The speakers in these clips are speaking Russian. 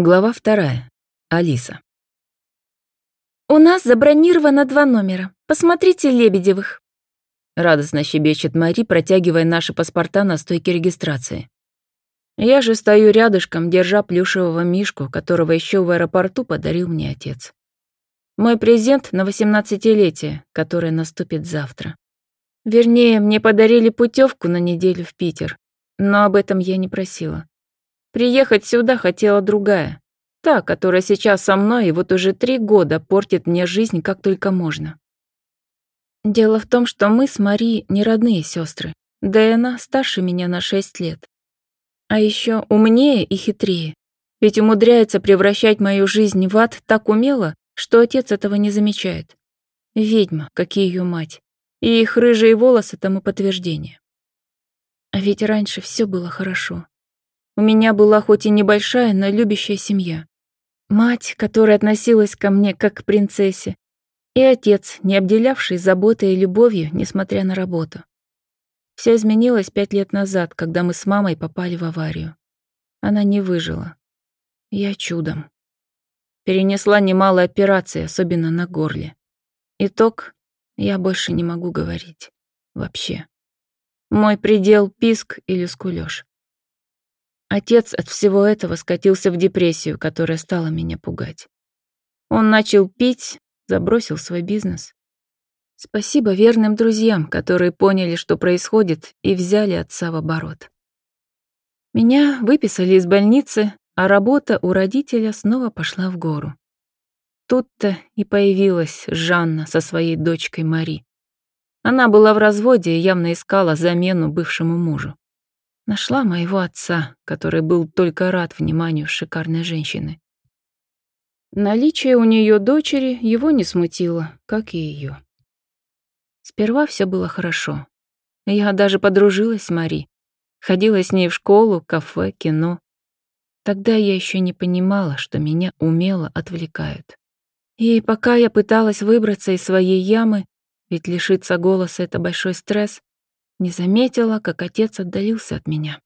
Глава вторая. Алиса. «У нас забронировано два номера. Посмотрите Лебедевых». Радостно щебечет Мари, протягивая наши паспорта на стойке регистрации. Я же стою рядышком, держа плюшевого мишку, которого еще в аэропорту подарил мне отец. Мой презент на восемнадцатилетие, которое наступит завтра. Вернее, мне подарили путевку на неделю в Питер, но об этом я не просила. Приехать сюда хотела другая. Та, которая сейчас со мной и вот уже три года портит мне жизнь как только можно. Дело в том, что мы с Мари не родные сестры. Да и она старше меня на шесть лет. А еще умнее и хитрее. Ведь умудряется превращать мою жизнь в ад так умело, что отец этого не замечает. Ведьма, как и ее мать. И их рыжие волосы тому подтверждение. А ведь раньше все было хорошо. У меня была хоть и небольшая, но любящая семья. Мать, которая относилась ко мне как к принцессе, и отец, не обделявший заботой и любовью, несмотря на работу. Все изменилось пять лет назад, когда мы с мамой попали в аварию. Она не выжила. Я чудом. Перенесла немало операций, особенно на горле. Итог — я больше не могу говорить. Вообще. Мой предел — писк или скулёж. Отец от всего этого скатился в депрессию, которая стала меня пугать. Он начал пить, забросил свой бизнес. Спасибо верным друзьям, которые поняли, что происходит, и взяли отца в оборот. Меня выписали из больницы, а работа у родителя снова пошла в гору. Тут-то и появилась Жанна со своей дочкой Мари. Она была в разводе и явно искала замену бывшему мужу. Нашла моего отца, который был только рад вниманию шикарной женщины. Наличие у нее дочери его не смутило, как и ее. Сперва все было хорошо. Я даже подружилась с Мари. Ходила с ней в школу, кафе, кино. Тогда я еще не понимала, что меня умело отвлекают. И пока я пыталась выбраться из своей ямы, ведь лишиться голоса — это большой стресс, не заметила, как отец отдалился от меня.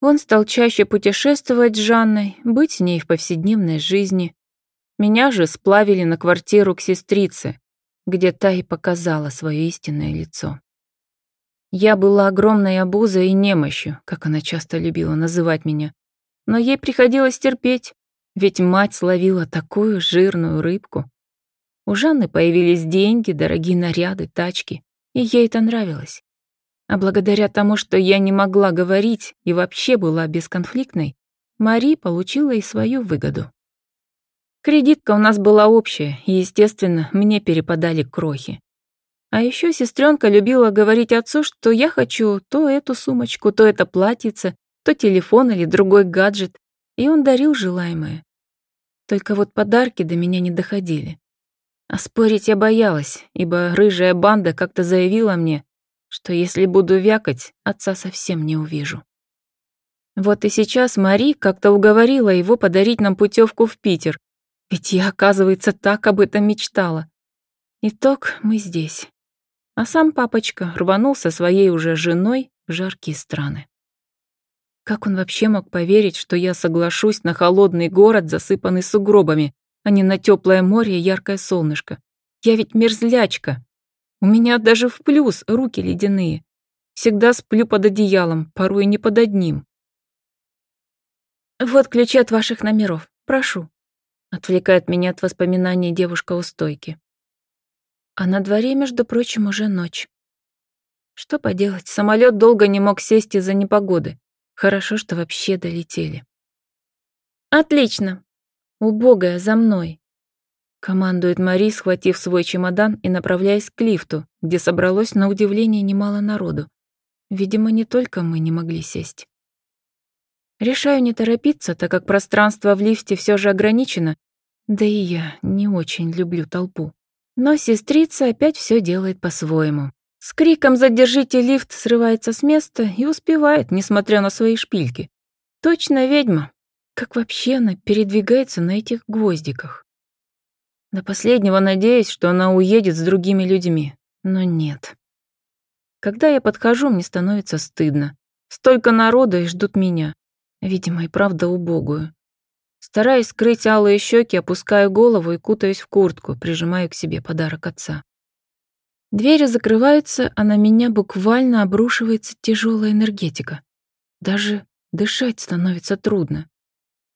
Он стал чаще путешествовать с Жанной, быть с ней в повседневной жизни. Меня же сплавили на квартиру к сестрице, где та и показала свое истинное лицо. Я была огромной обузой и немощью, как она часто любила называть меня, но ей приходилось терпеть, ведь мать словила такую жирную рыбку. У Жанны появились деньги, дорогие наряды, тачки, и ей это нравилось. А благодаря тому, что я не могла говорить и вообще была бесконфликтной, Мари получила и свою выгоду. Кредитка у нас была общая, и, естественно, мне перепадали крохи. А еще сестренка любила говорить отцу, что я хочу то эту сумочку, то это платьице, то телефон или другой гаджет, и он дарил желаемое. Только вот подарки до меня не доходили. А спорить я боялась, ибо рыжая банда как-то заявила мне, что если буду вякать, отца совсем не увижу. Вот и сейчас Мари как-то уговорила его подарить нам путевку в Питер, ведь я, оказывается, так об этом мечтала. Итог мы здесь. А сам папочка рванул со своей уже женой в жаркие страны. Как он вообще мог поверить, что я соглашусь на холодный город, засыпанный сугробами, а не на теплое море и яркое солнышко? Я ведь мерзлячка. У меня даже в плюс руки ледяные. Всегда сплю под одеялом, порой не под одним. «Вот ключи от ваших номеров. Прошу», — отвлекает меня от воспоминаний девушка у стойки. А на дворе, между прочим, уже ночь. Что поделать, самолет долго не мог сесть из-за непогоды. Хорошо, что вообще долетели. «Отлично. Убогая, за мной», Командует Мари, схватив свой чемодан и направляясь к лифту, где собралось на удивление немало народу. Видимо, не только мы не могли сесть. Решаю не торопиться, так как пространство в лифте все же ограничено, да и я не очень люблю толпу. Но сестрица опять все делает по-своему. С криком «Задержите лифт!» срывается с места и успевает, несмотря на свои шпильки. Точно ведьма. Как вообще она передвигается на этих гвоздиках? До последнего надеюсь, что она уедет с другими людьми, но нет. Когда я подхожу, мне становится стыдно. Столько народа и ждут меня. Видимо, и правда убогую. Стараясь скрыть алые щеки, опускаю голову и кутаюсь в куртку, прижимаю к себе подарок отца. Двери закрываются, а на меня буквально обрушивается тяжелая энергетика. Даже дышать становится трудно.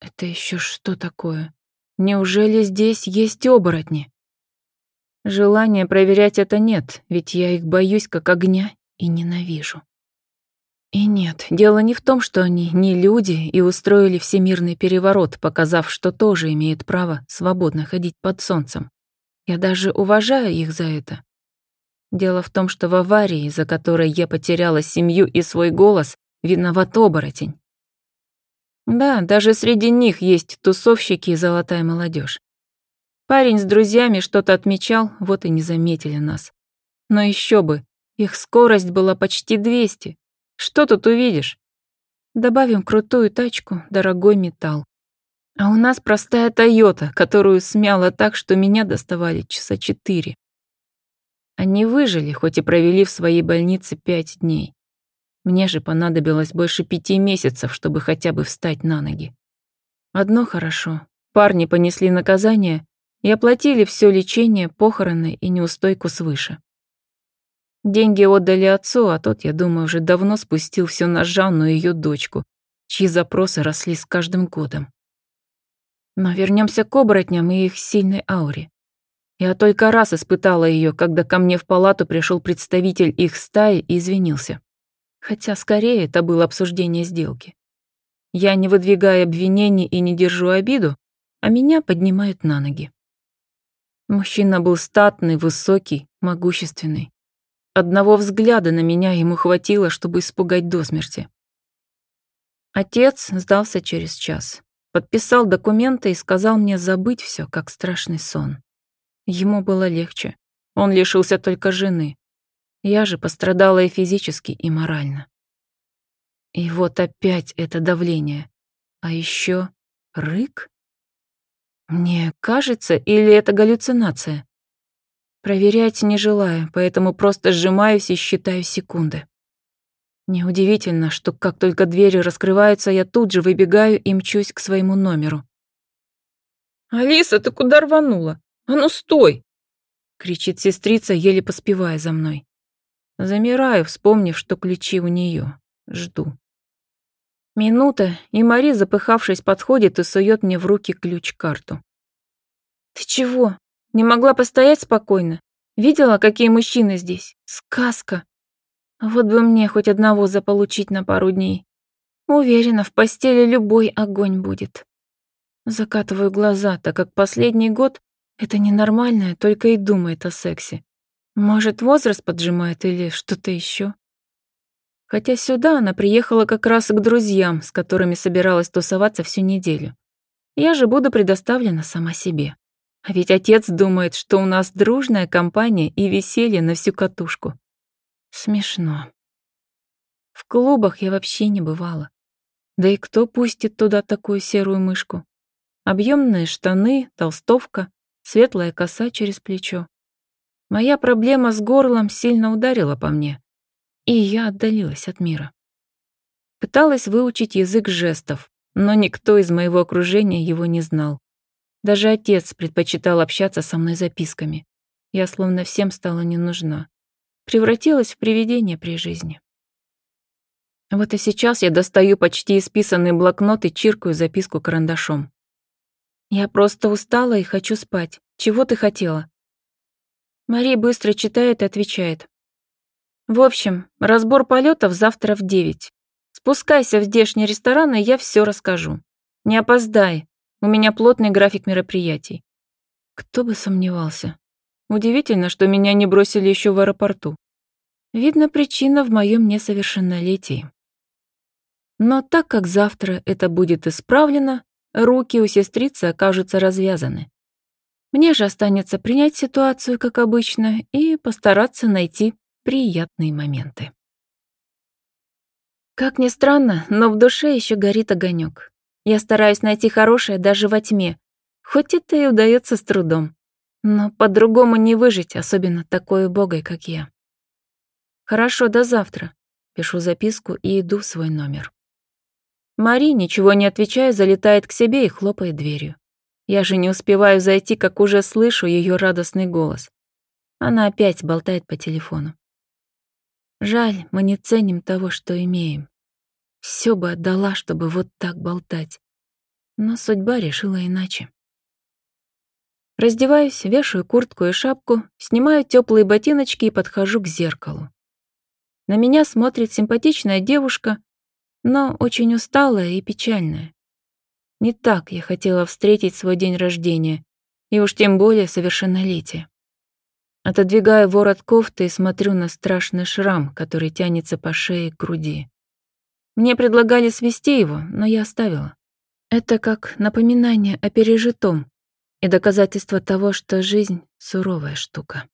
Это еще что такое? Неужели здесь есть оборотни? Желания проверять это нет, ведь я их боюсь как огня и ненавижу. И нет, дело не в том, что они не люди и устроили всемирный переворот, показав, что тоже имеют право свободно ходить под солнцем. Я даже уважаю их за это. Дело в том, что в аварии, за которой я потеряла семью и свой голос, виноват оборотень. Да, даже среди них есть тусовщики и золотая молодежь. Парень с друзьями что-то отмечал, вот и не заметили нас. Но еще бы, их скорость была почти 200. Что тут увидишь? Добавим крутую тачку, дорогой металл. А у нас простая Тойота, которую смяло так, что меня доставали часа четыре. Они выжили, хоть и провели в своей больнице пять дней. Мне же понадобилось больше пяти месяцев, чтобы хотя бы встать на ноги. Одно хорошо. Парни понесли наказание и оплатили все лечение, похороны и неустойку свыше. Деньги отдали отцу, а тот, я думаю, уже давно спустил все на Жанну и ее дочку, чьи запросы росли с каждым годом. Но вернемся к оборотням и их сильной ауре. Я только раз испытала ее, когда ко мне в палату пришел представитель их стаи и извинился. Хотя скорее это было обсуждение сделки. Я не выдвигаю обвинений и не держу обиду, а меня поднимают на ноги. Мужчина был статный, высокий, могущественный. Одного взгляда на меня ему хватило, чтобы испугать до смерти. Отец сдался через час. Подписал документы и сказал мне забыть все, как страшный сон. Ему было легче. Он лишился только жены. Я же пострадала и физически, и морально. И вот опять это давление. А еще рык? Мне кажется, или это галлюцинация? Проверять не желаю, поэтому просто сжимаюсь и считаю секунды. Неудивительно, что как только двери раскрываются, я тут же выбегаю и мчусь к своему номеру. «Алиса, ты куда рванула? «А ну стой!» — кричит сестрица, еле поспевая за мной. Замираю, вспомнив, что ключи у нее. Жду. Минута, и Мари, запыхавшись, подходит и сует мне в руки ключ-карту. «Ты чего? Не могла постоять спокойно? Видела, какие мужчины здесь? Сказка! Вот бы мне хоть одного заполучить на пару дней. Уверена, в постели любой огонь будет». Закатываю глаза, так как последний год это ненормальное только и думает о сексе. Может, возраст поджимает или что-то еще. Хотя сюда она приехала как раз к друзьям, с которыми собиралась тусоваться всю неделю. Я же буду предоставлена сама себе. А ведь отец думает, что у нас дружная компания и веселье на всю катушку. Смешно. В клубах я вообще не бывала. Да и кто пустит туда такую серую мышку? Объемные штаны, толстовка, светлая коса через плечо. Моя проблема с горлом сильно ударила по мне, и я отдалилась от мира. Пыталась выучить язык жестов, но никто из моего окружения его не знал. Даже отец предпочитал общаться со мной записками. Я словно всем стала не нужна. Превратилась в привидение при жизни. Вот и сейчас я достаю почти исписанный блокнот и чиркаю записку карандашом. Я просто устала и хочу спать. Чего ты хотела? Мария быстро читает и отвечает. В общем, разбор полетов завтра в девять. Спускайся в здешний ресторан, и я все расскажу. Не опоздай. У меня плотный график мероприятий. Кто бы сомневался. Удивительно, что меня не бросили еще в аэропорту. Видно, причина в моем несовершеннолетии. Но так как завтра это будет исправлено, руки у сестрицы окажутся развязаны. Мне же останется принять ситуацию, как обычно, и постараться найти приятные моменты. Как ни странно, но в душе еще горит огонек. Я стараюсь найти хорошее даже во тьме, хоть это и удается с трудом. Но по-другому не выжить, особенно такой убогой, как я. Хорошо, до завтра. Пишу записку и иду в свой номер. Мари, ничего не отвечая, залетает к себе и хлопает дверью. Я же не успеваю зайти, как уже слышу ее радостный голос. Она опять болтает по телефону. Жаль, мы не ценим того, что имеем. Все бы отдала, чтобы вот так болтать. Но судьба решила иначе. Раздеваюсь, вешаю куртку и шапку, снимаю теплые ботиночки и подхожу к зеркалу. На меня смотрит симпатичная девушка, но очень усталая и печальная. Не так я хотела встретить свой день рождения, и уж тем более совершеннолетие. Отодвигаю ворот кофты и смотрю на страшный шрам, который тянется по шее к груди. Мне предлагали свести его, но я оставила. Это как напоминание о пережитом и доказательство того, что жизнь — суровая штука.